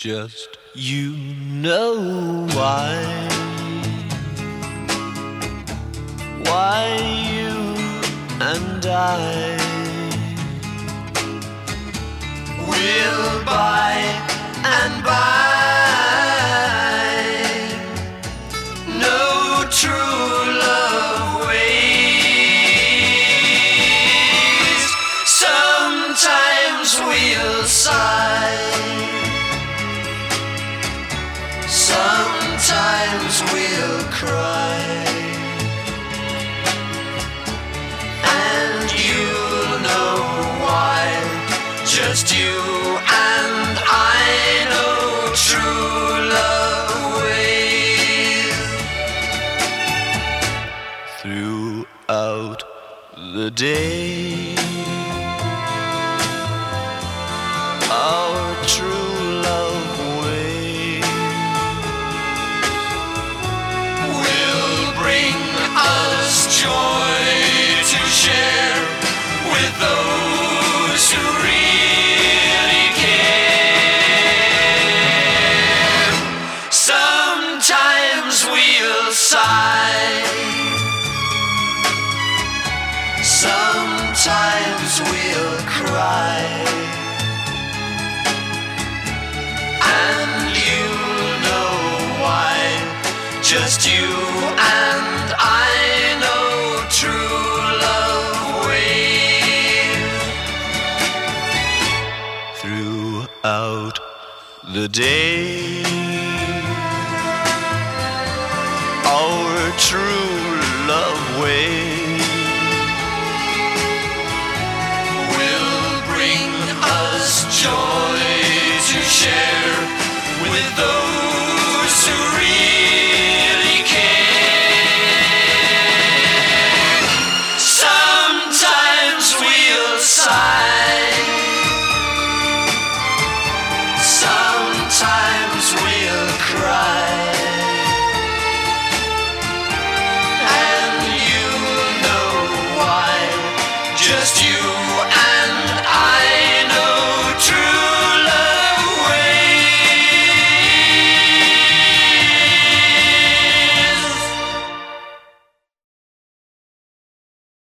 Just you know why. Why you and I will by and by no true day, our true love ways will bring us joy to share with those who really care. Sometimes we'll sigh. Sometimes we'll cry. And you'll know why. Just you and I know true love ways. Throughout the day, our true love ways joy to share with those who really care. Sometimes we'll sigh. Sometimes we'll cry. And you know why. Just